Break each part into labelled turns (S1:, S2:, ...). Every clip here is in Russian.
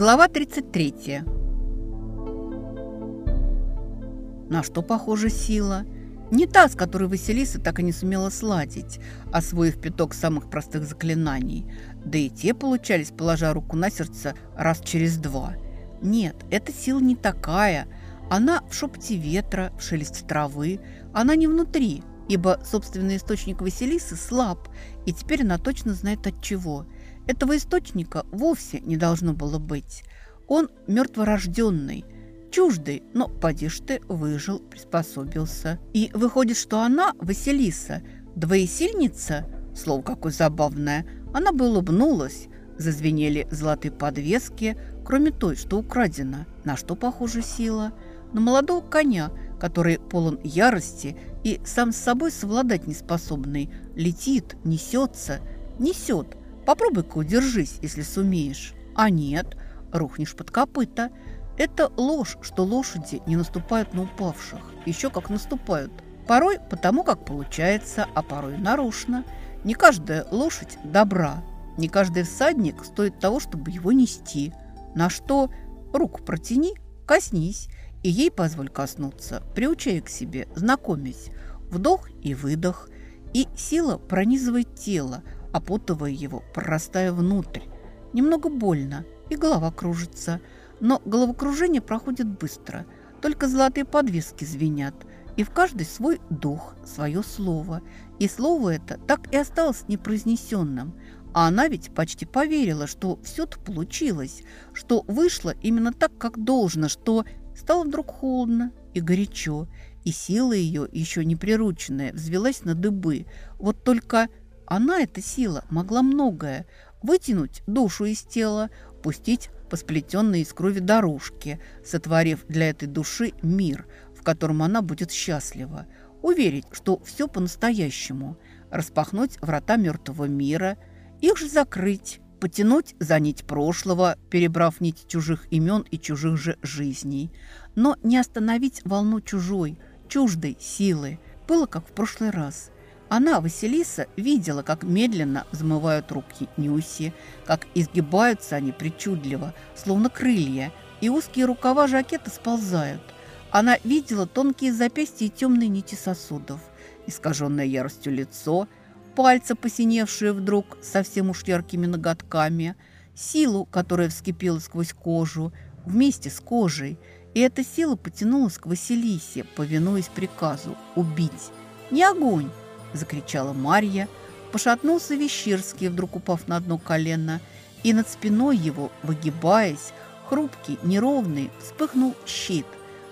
S1: Глава 33. На что похожа сила? Не та, с которой Василиса так и не сумела сладить, освоив пяток самых простых заклинаний. Да и те получались, положа руку на сердце, раз через два. Нет, эта сила не такая. Она в шепоте ветра, в шелесте травы. Она не внутри, ибо собственный источник Василисы слаб, и теперь она точно знает от чего – этого источника вовсе не должно было быть. Он мертворожденный, чуждый, но, поди ж ты, выжил, приспособился. И выходит, что она, Василиса, двоесильница? Слово какое забавное. Она бы улыбнулась. Зазвенели золотые подвески, кроме той, что украдена. На что похожа сила? На молодого коня, который полон ярости и сам с собой совладать неспособный. Летит, несется, несет, Попробуй-ка удержись, если сумеешь. А нет, рухнешь под копыта. Это ложь, что лошади не наступают на упавших. Еще как наступают. Порой потому, как получается, а порой нарочно. Не каждая лошадь добра. Не каждый всадник стоит того, чтобы его нести. На что руку протяни, коснись, и ей позволь коснуться, приучай к себе, знакомясь. Вдох и выдох. И сила пронизывает тело, опутывая его, прорастая внутрь. Немного больно, и голова кружится. Но головокружение проходит быстро. Только золотые подвески звенят. И в каждый свой дух, свое слово. И слово это так и осталось непроизнесенным. А она ведь почти поверила, что все-то получилось, что вышло именно так, как должно, что стало вдруг холодно и горячо, и сила ее, еще не прирученная, взвелась на дыбы. Вот только она, эта сила, могла многое. Вытянуть душу из тела, пустить по сплетенной из крови дорожке, сотворив для этой души мир, в котором она будет счастлива. Уверить, что все по-настоящему. Распахнуть врата мертвого мира, их же закрыть, потянуть за нить прошлого, перебрав нить чужих имен и чужих же жизней. Но не остановить волну чужой, чуждой силы. Было как в прошлый раз – она, Василиса, видела, как медленно взмывают руки Нюси, как изгибаются они причудливо, словно крылья, и узкие рукава жакета сползают. Она видела тонкие запястья и темные нити сосудов, искаженное яростью лицо, пальцы, посиневшие вдруг совсем уж яркими ноготками, силу, которая вскипела сквозь кожу, вместе с кожей. И эта сила потянулась к Василисе, повинуясь приказу «убить». Не огонь, – закричала Марья. Пошатнулся Вещерский, вдруг упав на одно колено, и над спиной его, выгибаясь, хрупкий, неровный, вспыхнул щит.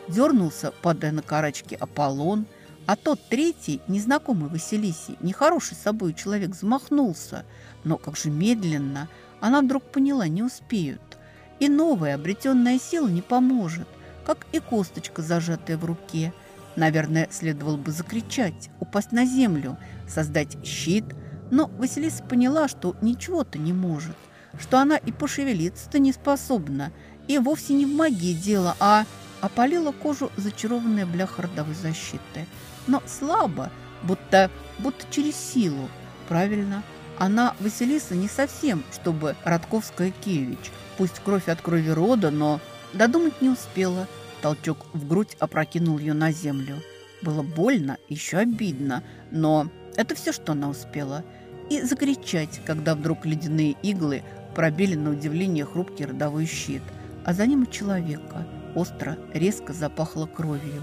S1: Дернулся, падая на карачки, Аполлон, а тот третий, незнакомый Василисе, нехороший с собой человек, замахнулся. Но как же медленно, она вдруг поняла, не успеют. И новая обретенная сила не поможет, как и косточка, зажатая в руке – Наверное, следовало бы закричать, упасть на землю, создать щит. Но Василиса поняла, что ничего-то не может, что она и пошевелиться-то не способна. И вовсе не в магии дело, а опалила кожу зачарованная бляха родовой защиты. Но слабо, будто, будто через силу. Правильно, она, Василиса, не совсем, чтобы Радковская Киевич. Пусть кровь от крови рода, но додумать не успела – Толчок в грудь опрокинул ее на землю. Было больно, еще обидно, но это все, что она успела. И закричать, когда вдруг ледяные иглы пробили на удивление хрупкий родовой щит, а за ним человека. Остро, резко запахло кровью.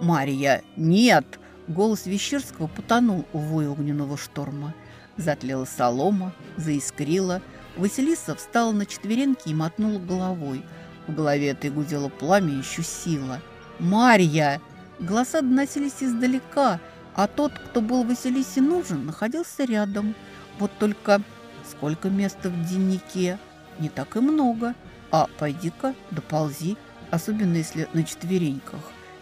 S1: «Мария, нет!» Голос Вещерского потонул в вой огненного шторма. Затлела солома, заискрила – Василиса встала на четвереньки и мотнула головой. В голове этой гудело пламя, еще сила. «Марья!» Голоса доносились издалека, а тот, кто был Василисе нужен, находился рядом. Вот только сколько места в дневнике? Не так и много. А пойди-ка, доползи, особенно если на четвереньках.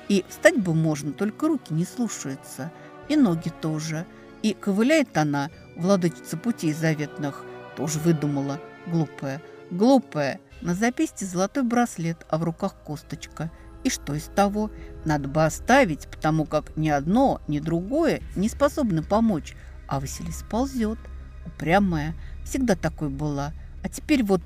S1: И встать бы можно, только руки не слушаются. И ноги тоже. И ковыляет она, владычица путей заветных – тоже выдумала. Глупая. Глупая. На запястье золотой браслет, а в руках косточка. И что из того? Надо бы оставить, потому как ни одно, ни другое не способны помочь. А Василиса ползет. Упрямая. Всегда такой была. А теперь вот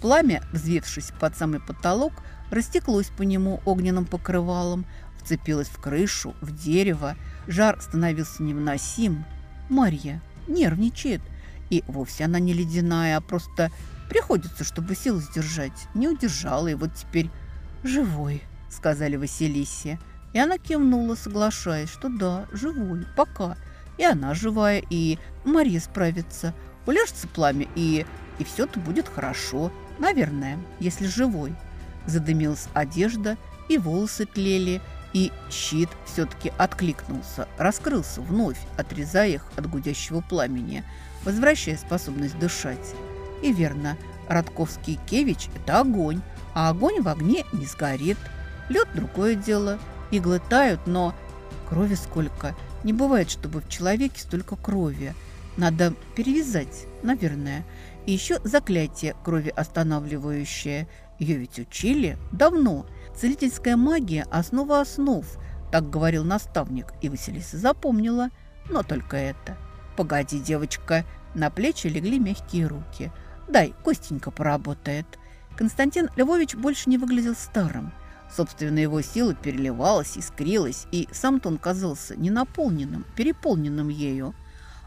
S1: пламя, взвившись под самый потолок, растеклось по нему огненным покрывалом, вцепилось в крышу, в дерево. Жар становился невыносим. Марья нервничает. И вовсе она не ледяная, а просто приходится, чтобы силу сдержать. Не удержала, и вот теперь живой, сказали Василисе. И она кивнула, соглашаясь, что да, живой, пока. И она живая, и Мария справится. Уляжется пламя, и, и все-то будет хорошо. Наверное, если живой. Задымилась одежда, и волосы тлели, и щит все-таки откликнулся, раскрылся вновь, отрезая их от гудящего пламени, возвращая способность дышать. И верно, Радковский Кевич – это огонь, а огонь в огне не сгорит. Лед – другое дело. Иглы тают, но крови сколько. Не бывает, чтобы в человеке столько крови. Надо перевязать, наверное. И еще заклятие крови останавливающее. Ее ведь учили давно. Целительская магия – основа основ, так говорил наставник, и Василиса запомнила. Но только это. «Погоди, девочка!» На плечи легли мягкие руки. «Дай, Костенька поработает». Константин Львович больше не выглядел старым. Собственно, его сила переливалась, искрилась, и сам-то он казался ненаполненным, переполненным ею.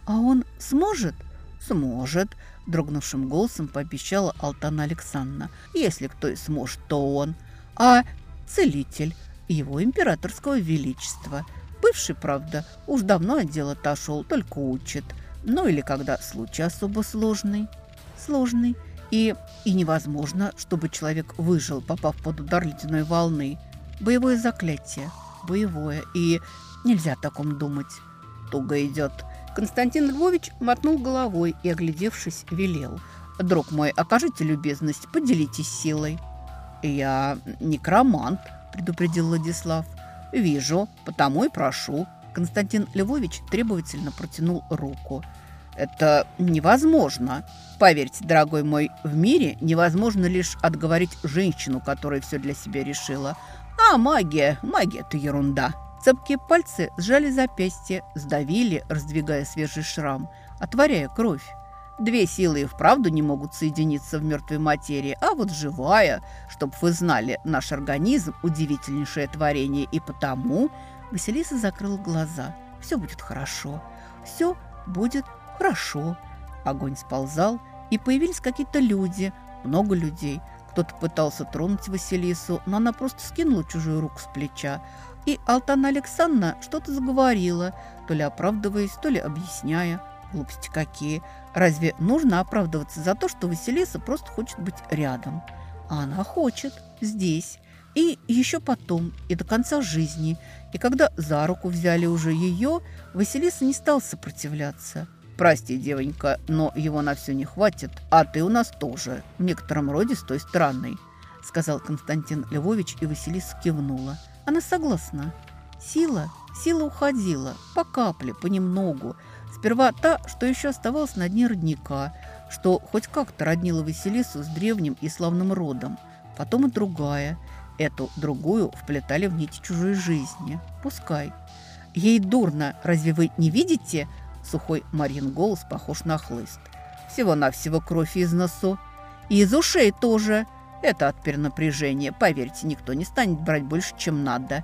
S1: «А он сможет?» «Сможет», – дрогнувшим голосом пообещала Алтана Александровна. «Если кто и сможет, то он. А целитель его императорского величества. Бывший, правда, уж давно от дела отошел, только учит. Ну или когда случай особо сложный. Сложный. И, и невозможно, чтобы человек выжил, попав под удар ледяной волны. Боевое заклятие. Боевое. И нельзя о таком думать. Туго идет. Константин Львович мотнул головой и, оглядевшись, велел. «Друг мой, окажите любезность, поделитесь силой». «Я некромант», – предупредил Владислав. «Вижу, потому и прошу». Константин Львович требовательно протянул руку. «Это невозможно. Поверьте, дорогой мой, в мире невозможно лишь отговорить женщину, которая все для себя решила. А магия, магия – это ерунда». Цепкие пальцы сжали запястье, сдавили, раздвигая свежий шрам, отворяя кровь. Две силы и вправду не могут соединиться в мертвой материи, а вот живая, чтоб вы знали, наш организм – удивительнейшее творение, и потому Василиса закрыла глаза. Все будет хорошо, все будет хорошо. Огонь сползал, и появились какие-то люди, много людей. Кто-то пытался тронуть Василису, но она просто скинула чужую руку с плеча. И Алтана Александровна что-то заговорила, то ли оправдываясь, то ли объясняя. Глупости какие. Разве нужно оправдываться за то, что Василиса просто хочет быть рядом? А она хочет. Здесь. И еще потом. И до конца жизни. И когда за руку взяли уже ее, Василиса не стал сопротивляться. «Прости, девонька, но его на все не хватит, а ты у нас тоже, в некотором роде с той стороны», сказал Константин Львович, и Василиса кивнула. Она согласна. Сила, сила уходила, по капле, понемногу, Сперва та, что еще оставалась на дне родника, что хоть как-то роднила Василису с древним и славным родом. Потом и другая. Эту другую вплетали в нити чужой жизни. Пускай. Ей дурно, разве вы не видите? Сухой Марьин голос похож на хлыст. Всего-навсего кровь из носу. И из ушей тоже. Это от перенапряжения. Поверьте, никто не станет брать больше, чем надо.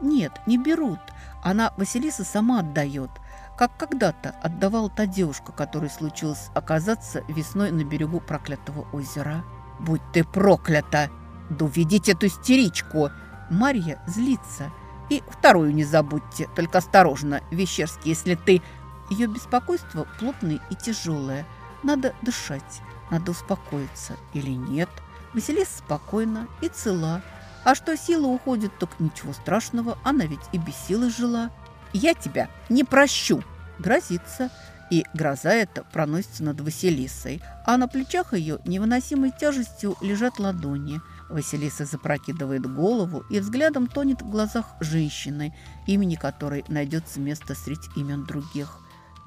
S1: Нет, не берут. Она Василиса сама отдает как когда-то отдавала та девушка, которой случилось оказаться весной на берегу проклятого озера. «Будь ты проклята! Да уведите эту истеричку!» Марья злится. «И вторую не забудьте, только осторожно, Вещерский, если ты...» Ее беспокойство плотное и тяжелое. Надо дышать, надо успокоиться. Или нет? Василиса спокойна и цела. А что сила уходит, так ничего страшного, она ведь и без силы жила. «Я тебя не прощу!» Грозится. И гроза эта проносится над Василисой, а на плечах ее невыносимой тяжестью лежат ладони. Василиса запрокидывает голову и взглядом тонет в глазах женщины, имени которой найдется место среди имен других.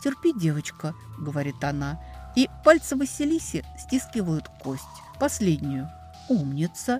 S1: «Терпи, девочка», — говорит она, и пальцы Василиси стискивают кость, последнюю. «Умница!»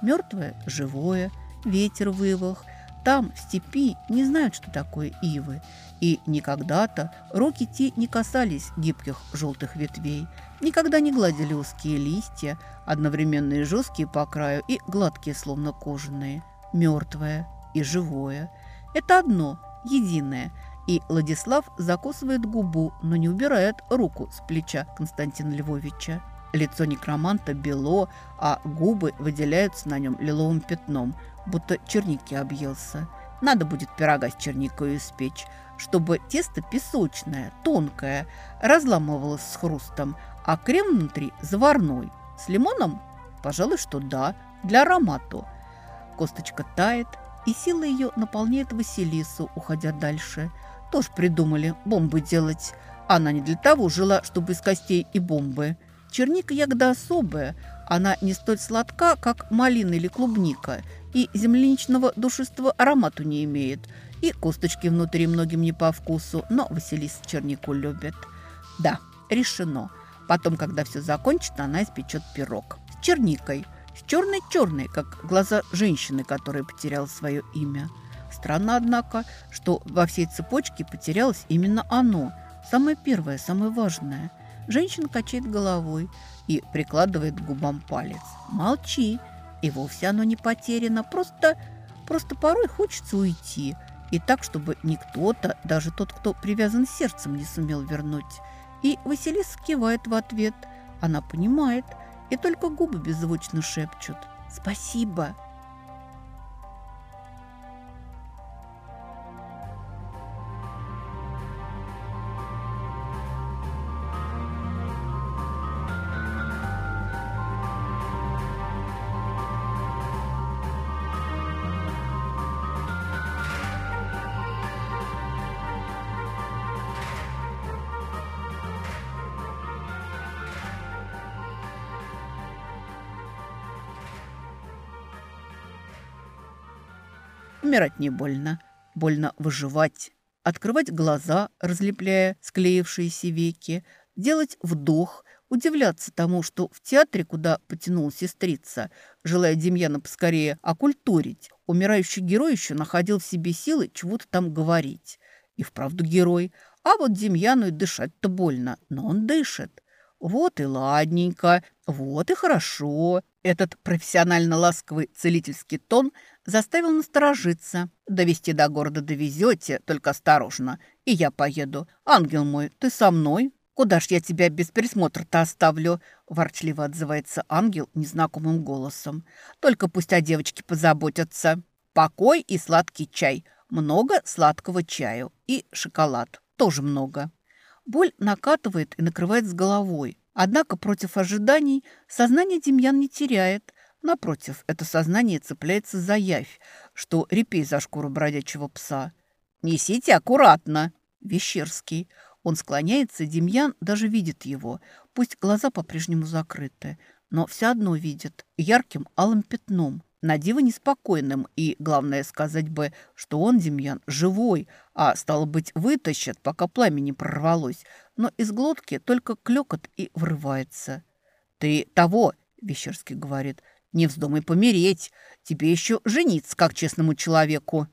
S1: Мертвое – живое, ветер в ивах – там, в степи, не знают, что такое ивы. И никогда-то руки те не касались гибких желтых ветвей. Никогда не гладили узкие листья, одновременные жесткие по краю и гладкие, словно кожаные, мертвое и живое. Это одно, единое. И Владислав закусывает губу, но не убирает руку с плеча Константина Львовича. Лицо некроманта бело, а губы выделяются на нем лиловым пятном, будто черники объелся. Надо будет пирога с черникой испечь, чтобы тесто песочное, тонкое, разламывалось с хрустом, а крем внутри заварной. С лимоном? Пожалуй, что да, для аромату. Косточка тает, и сила ее наполняет Василису, уходя дальше. Тоже придумали бомбы делать. Она не для того жила, чтобы из костей и бомбы. Черника ягода особая. Она не столь сладка, как малина или клубника, и земляничного душистого аромату не имеет. И косточки внутри многим не по вкусу, но Василиса чернику любит. Да, решено. Потом, когда все закончится, она испечет пирог. С черникой. С черной-черной, как глаза женщины, которая потеряла свое имя. Странно, однако, что во всей цепочке потерялось именно оно. Самое первое, самое важное. Женщина качает головой и прикладывает к губам палец. «Молчи!» И вовсе оно не потеряно. Просто, просто порой хочется уйти. И так, чтобы никто-то, даже тот, кто привязан сердцем, не сумел вернуть. И Василиса кивает в ответ. Она понимает, и только губы беззвучно шепчут «Спасибо». Умирать не больно. Больно выживать. Открывать глаза, разлепляя склеившиеся веки. Делать вдох. Удивляться тому, что в театре, куда потянула сестрица, желая Демьяна поскорее окультурить, умирающий герой еще находил в себе силы чего-то там говорить. И вправду герой. А вот Демьяну и дышать-то больно, но он дышит. Вот и ладненько, вот и хорошо. Этот профессионально ласковый целительский тон заставил насторожиться. Довести до города довезете, только осторожно. И я поеду. Ангел мой, ты со мной? Куда ж я тебя без присмотра-то оставлю? Ворчливо отзывается ангел незнакомым голосом. Только пусть о девочке позаботятся. Покой и сладкий чай. Много сладкого чаю. И шоколад. Тоже много. Боль накатывает и накрывает с головой. Однако против ожиданий сознание Демьян не теряет. Напротив, это сознание цепляется за явь, что репей за шкуру бродячего пса. «Несите аккуратно!» Вещерский. Он склоняется, Демьян даже видит его. Пусть глаза по-прежнему закрыты, но все одно видит ярким алым пятном на диво неспокойным, и, главное сказать бы, что он, Демьян, живой, а, стало быть, вытащат, пока пламя не прорвалось, но из глотки только клёкот и врывается. «Ты того!» — Вещерский говорит. «Не вздумай помереть! Тебе еще жениться, как честному человеку!»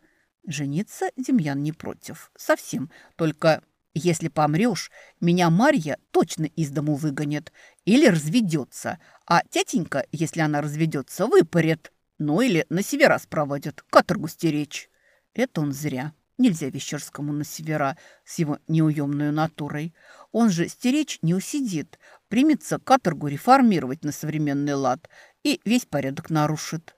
S1: Жениться Демьян не против. Совсем. Только если помрешь, меня Марья точно из дому выгонит или разведется, а тятенька, если она разведется, выпарит. Ну или на севера спроводят, каторгу стеречь. Это он зря. Нельзя Вещерскому на севера с его неуемной натурой. Он же стеречь не усидит, примется каторгу реформировать на современный лад и весь порядок нарушит.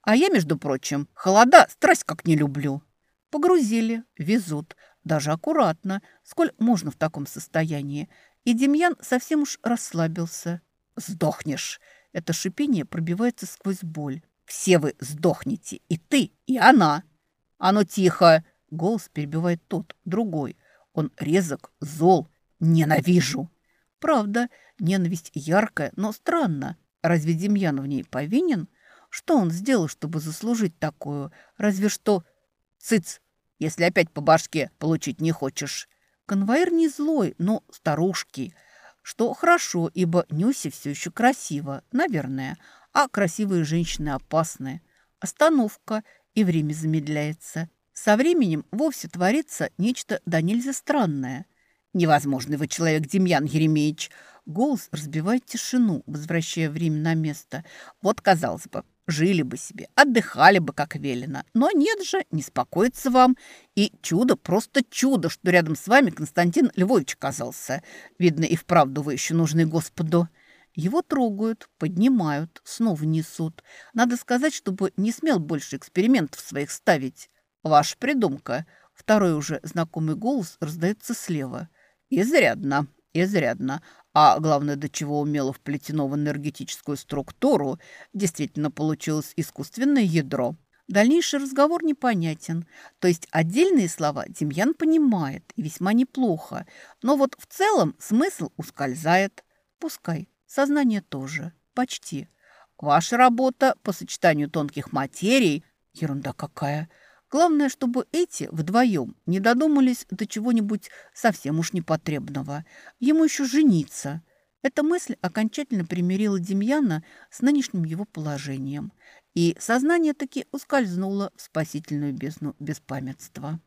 S1: А я, между прочим, холода страсть как не люблю. Погрузили, везут, даже аккуратно, сколь можно в таком состоянии. И Демьян совсем уж расслабился. «Сдохнешь!» Это шипение пробивается сквозь боль. Все вы сдохнете, и ты, и она. А тихо!» Голос перебивает тот, другой. Он резок, зол, ненавижу. Правда, ненависть яркая, но странно. Разве Демьян в ней повинен? Что он сделал, чтобы заслужить такую? Разве что... Цыц, если опять по башке получить не хочешь. Конвоир не злой, но старушки. Что хорошо, ибо Нюси все еще красиво, наверное а красивые женщины опасны. Остановка, и время замедляется. Со временем вовсе творится нечто да нельзя странное. Невозможный вы человек, Демьян Еремеевич. Голос разбивает тишину, возвращая время на место. Вот, казалось бы, жили бы себе, отдыхали бы, как велено. Но нет же, не спокоится вам. И чудо, просто чудо, что рядом с вами Константин Львович оказался. Видно, и вправду вы еще нужны Господу. Его трогают, поднимают, снова несут. Надо сказать, чтобы не смел больше экспериментов своих ставить. Ваша придумка. Второй уже знакомый голос раздается слева. Изрядно, изрядно. А главное, до чего умело вплетено в энергетическую структуру, действительно получилось искусственное ядро. Дальнейший разговор непонятен. То есть отдельные слова Демьян понимает, и весьма неплохо. Но вот в целом смысл ускользает. Пускай. Сознание тоже. Почти. Ваша работа по сочетанию тонких материй – ерунда какая. Главное, чтобы эти вдвоем не додумались до чего-нибудь совсем уж непотребного. Ему еще жениться. Эта мысль окончательно примирила Демьяна с нынешним его положением. И сознание таки ускользнуло в спасительную бездну беспамятства.